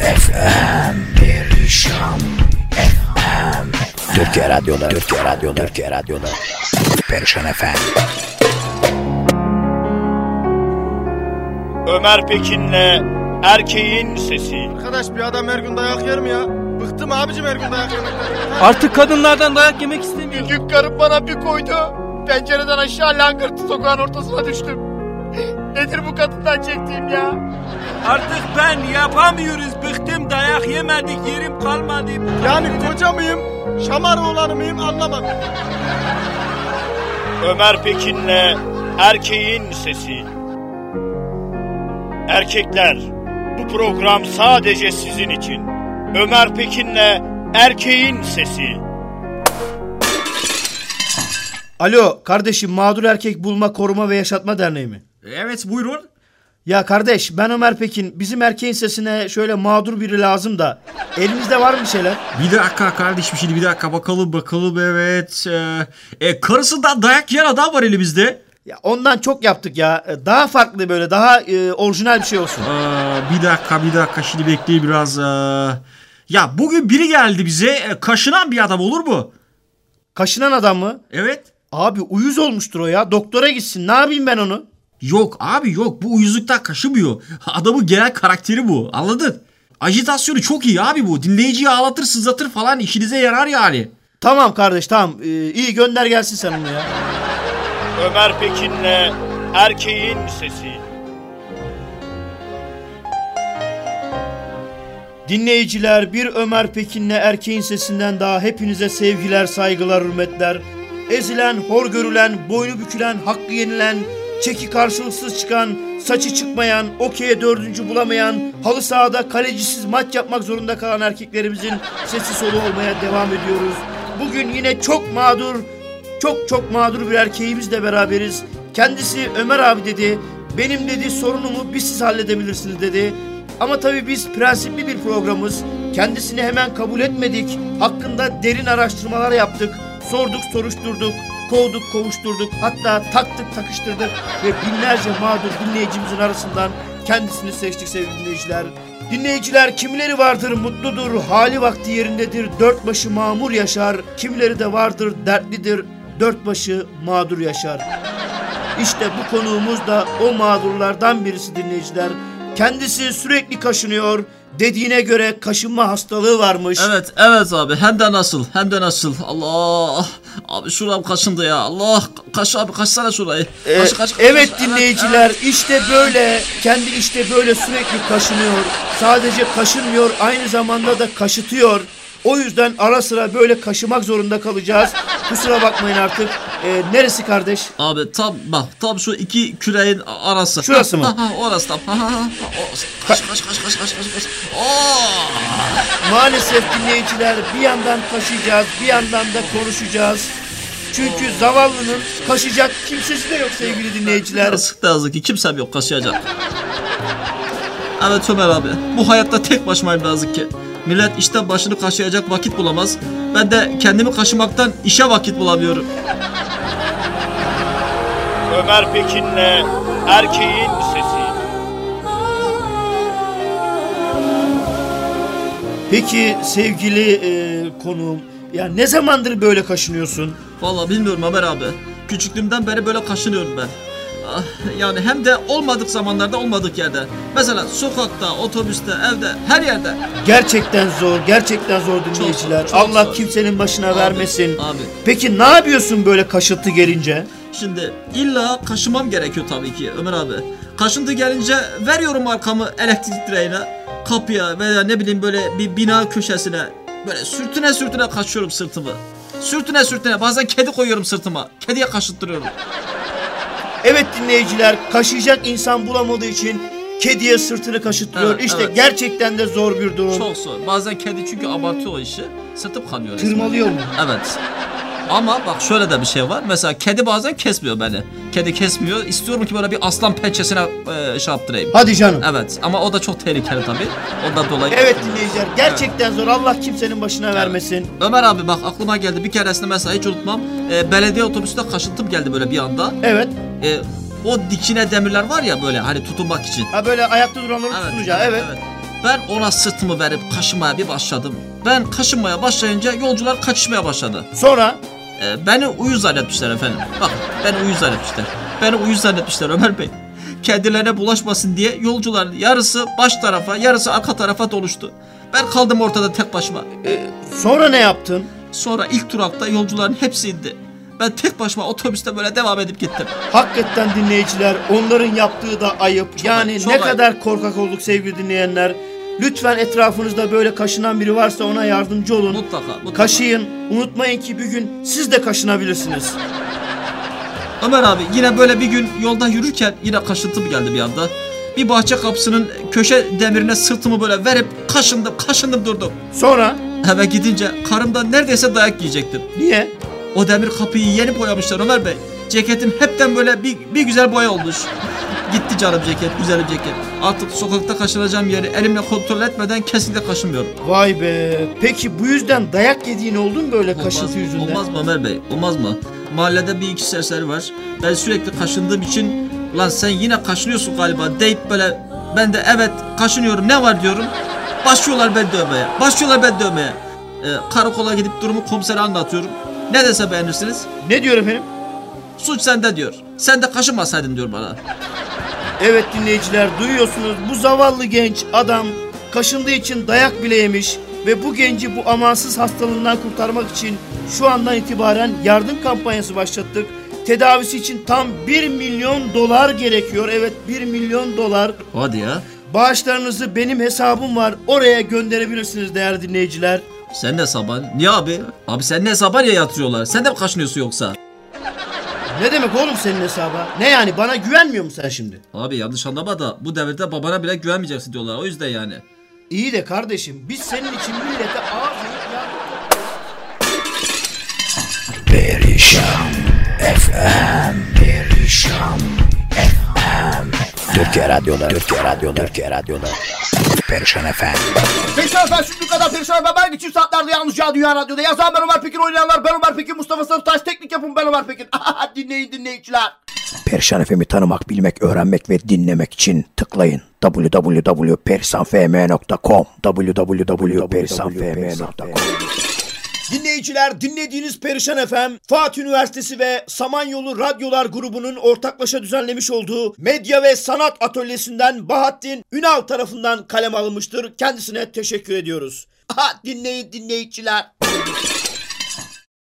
FM Perişan FM Türkiye Radyo'da Türkiye Radyo'da Türkiye Radyo'da Perişan FM Ömer Pekin'le erkeğin sesi. Arkadaş bir adam her gün dayak yer mi ya? Bıktım abicim her gün dayak yemekten. Artık kadınlardan dayak yemek istemiyorum. Gün karım bana bir koydu. Pencereden aşağı langırtı sokağın ortasına düştüm. Nedir bu kadından çektiğim ya? Artık ben yapamıyoruz. Bıktım dayak yemedik yerim kalmadı. Yani koca mıyım? Şamar oğlanı mıyım anlamadım. Ömer Pekin'le erkeğin sesi. Erkekler, bu program sadece sizin için. Ömer Pekin'le erkeğin sesi. Alo kardeşim Mağdur Erkek Bulma Koruma ve Yaşatma Derneği mi? Evet buyurun. Ya kardeş ben Ömer Pekin. Bizim erkeğin sesine şöyle mağdur biri lazım da. Elinizde var mı bir şeyler? Bir dakika kardeşim şimdi bir dakika bakalım bakalım evet. Ee, e, karısından dayak yiyen adam var elimizde. Ya ondan çok yaptık ya. E, Daha farklı böyle daha e, orijinal bir şey olsun. Ee, bir dakika bir dakika şimdi bekleyin biraz. Ee, ya bugün biri geldi bize e, kaşınan bir adam olur mu? Kaşınan adam mı? Evet. Abi uyuz olmuştur o ya. Doktora gitsin. Ne yapayım ben onu? Yok abi yok bu uyuzluktan kaşımıyor. Adamın genel karakteri bu anladın? Ajitasyonu çok iyi abi bu. Dinleyiciyi ağlatır sızlatır falan işinize yarar yani. Tamam kardeş tamam. E, iyi gönder gelsin sen onu ya. Ömer Pekin'le erkeğin sesi. Dinleyiciler bir Ömer Pekin'le erkeğin sesinden daha hepinize sevgiler, saygılar, hürmetler. Ezilen, hor görülen, boynu bükülen, hakkı yenilen, çeki karşılıksız çıkan, saçı çıkmayan, okey'e dördüncü bulamayan, halı sahada kalecisiz maç yapmak zorunda kalan erkeklerimizin sesi solu olmaya devam ediyoruz. Bugün yine çok mağdur, çok çok mağdur bir erkeğimizle beraberiz. Kendisi Ömer abi dedi. Benim dedi sorunumu biz siz halledebilirsiniz dedi. Ama tabii biz prensipli bir programız. Kendisini hemen kabul etmedik. Hakkında derin araştırmalar yaptık. Sorduk, soruşturduk. Kovduk, kovuşturduk. Hatta taktık, takıştırdık. Ve binlerce mağdur dinleyicimizin arasından kendisini seçtik sevgili dinleyiciler. Dinleyiciler kimileri vardır mutludur, hali vakti yerindedir, dört başı mamur yaşar. Kimileri de vardır dertlidir, dört başı mağdur yaşar. İşte bu konuğumuz da o mağdurlardan birisi dinleyiciler. Kendisi sürekli kaşınıyor. Dediğine göre kaşınma hastalığı varmış. Evet evet abi hem de nasıl hem de nasıl Allah abi şuram kaşındı ya Allah kaş abi kaşsana şurayı Ee, kaş, kaş, kaş, evet kaş. dinleyiciler işte böyle kendi işte böyle sürekli kaşınıyor. Sadece kaşınmıyor aynı zamanda da kaşıtıyor. O yüzden ara sıra böyle kaşımak zorunda kalacağız. Kusura bakmayın artık. Ee, neresi kardeş? Abi tam bak tam şu iki küreğin arası. Şurası mı? Ha, ha, orası tam. Ha, ha, ha. Orası. Kaş kaş kaş kaş kaş kaş kaş. Oo! Maalesef dinleyiciler bir yandan kaşıyacağız bir yandan da konuşacağız. Çünkü zavallının kaşıyacak kimsesi de yok sevgili dinleyiciler. Yazık da yazık ki kimsem yok kaşıyacak. Evet Ömer abi bu hayatta tek başımayım yazık ki. Millet işten başını kaşıyacak vakit bulamaz. Ben de kendimi kaşımaktan işe vakit bulamıyorum. Ömer Pekin'le erkeğin sesi. Peki sevgili e, konuğum ya ne zamandır böyle kaşınıyorsun? Vallahi bilmiyorum Ömer abi. Küçüklüğümden beri böyle kaşınıyorum ben. Ah, Yani hem de olmadık zamanlarda olmadık yerde. Mesela sokakta, otobüste, evde, her yerde. Gerçekten zor, gerçekten zor dinleyiciler. zor, çok Allah zor. kimsenin başına Abi, vermesin. abi. Peki ne yapıyorsun böyle kaşıntı gelince? Şimdi illa kaşımam gerekiyor tabii ki Ömer abi. Kaşıntı gelince veriyorum arkamı elektrik direğine, kapıya veya ne bileyim böyle bir bina köşesine. Böyle sürtüne sürtüne kaşıyorum sırtımı. Sürtüne sürtüne bazen kedi koyuyorum sırtıma. Kediye kaşıttırıyorum. Evet dinleyiciler, kaşıyacak insan bulamadığı için kediye sırtını kaşıtıyor. Evet, işte evet. gerçekten de zor bir durum. Çok zor. Bazen kedi çünkü abartıyor işi. Kanıyor. resmen. Tırmalıyor mu? Evet. Ama bak şöyle de bir şey var. Mesela kedi bazen kesmiyor beni. Kedi kesmiyor. İstiyorum ki böyle bir aslan pençesine e, şey yaptırayım. Hadi canım. Evet ama o da çok tehlikeli tabii. Ondan dolayı. Evet dinleyiciler, gerçekten zor. Allah kimsenin başına vermesin. Ömer abi bak aklıma geldi bir keresinde mesela hiç unutmam. E, belediye otobüsünde kaşıntım geldi böyle bir anda. Evet. E, o dikine demirler var ya böyle hani tutunmak için. Ha böyle ayakta duranları tutunacağı. Evet. Ben ona sırtımı verip kaşımaya bir başladım. Ben kaşınmaya başlayınca yolcular kaçışmaya başladı. Sonra Ee, beni uyuz zannetmişler efendim. Bak beni uyuz zannetmişler. Beni uyuz zannetmişler Ömer Bey. Kendilerine bulaşmasın diye yolcuların yarısı baş tarafa yarısı arka tarafa doluştu. Ben kaldım ortada tek başıma. sonra ne yaptın? Sonra ilk durakta yolcuların hepsi indi. Ben tek başıma otobüste böyle devam edip gittim. Hakikaten dinleyiciler onların yaptığı da ayıp. yani ayıp, ne çok kadar korkak olduk sevgili dinleyenler. Lütfen etrafınızda böyle kaşınan biri varsa ona yardımcı olun. Mutlaka, mutlaka. Kaşıyın. Unutmayın ki bir gün siz de kaşınabilirsiniz. Ömer abi yine böyle bir gün yolda yürürken yine kaşıntım geldi bir anda. Bir bahçe kapısının köşe demirine sırtımı böyle verip kaşındım kaşındım durdum. Sonra Eve gidince karımdan neredeyse dayak yiyecektim. niye? O demir kapıyı yeni boyamışlar Ömer Bey. Ceketim hepten böyle bir, bir güzel boya olmuş. Gitti canım ceket, güzel bir ceket. Artık sokakta kaşınacağım yeri elimle kontrol etmeden kesinlikle kaşınmıyorum. Vay be. Peki bu yüzden dayak yediğin oldu mu böyle kaşıntı yüzünden? olmaz mı Ömer Bey? Olmaz mı? Mahallede bir iki serseri var. Ben sürekli kaşındığım için lan sen yine kaşınıyorsun galiba deyip böyle ben de evet kaşınıyorum ne var diyorum. Başlıyorlar ben dövmeye. Başlıyorlar ben dövmeye. Ee, karakola gidip durumu komisere anlatıyorum. Ne dese beğenirsiniz? Ne diyor efendim? Suç sende diyor. Sen de kaşınmasaydın diyor bana. Evet dinleyiciler duyuyorsunuz bu zavallı genç adam kaşındığı için dayak bile yemiş ve bu genci bu amansız hastalığından kurtarmak için şu andan itibaren yardım kampanyası başlattık. Tedavisi için tam 1 milyon dolar gerekiyor. Evet 1 milyon dolar. Hadi ya. Bağışlarınızı benim hesabım var. Oraya gönderebilirsiniz değerli dinleyiciler. Sen ne saban? Niye abi? Abi sen ne saban ya yatırıyorlar? Sen de mi kaşınıyorsun yoksa? Ne demek oğlum senin hesaba? Ne yani bana güvenmiyor musun sen şimdi? Abi yanlış anlama da bu devirde babana bile güvenmeyeceksin diyorlar. O yüzden yani. İyi de kardeşim biz senin için millete yardım- Perişan FM Perişan FM Türkiye Radyoları Türkiye Radyoları Türkiye Radyoları Perişan FM Perişan efendim şimdi kadar perişan efendim. Ben geçim saatlerde yalnızca Dünya Radyo'da. Yazan ben Ömer Pekin, oynayanlar ben Ömer Pekin, Mustafa Sarıtaş, teknik yapım ben Ömer Pekin. Dinleyin dinleyiciler. Perişan FM'i tanımak, bilmek, öğrenmek ve dinlemek için tıklayın www.perisanfm.com www.perisanfm.com Dinleyiciler dinlediğiniz Perişan FM, Fatih Üniversitesi ve Samanyolu Radyolar grubunun ortaklaşa düzenlemiş olduğu medya ve sanat atölyesinden Bahattin Ünal tarafından kalem alınmıştır. Kendisine teşekkür ediyoruz. Aha, dinleyin dinleyiciler.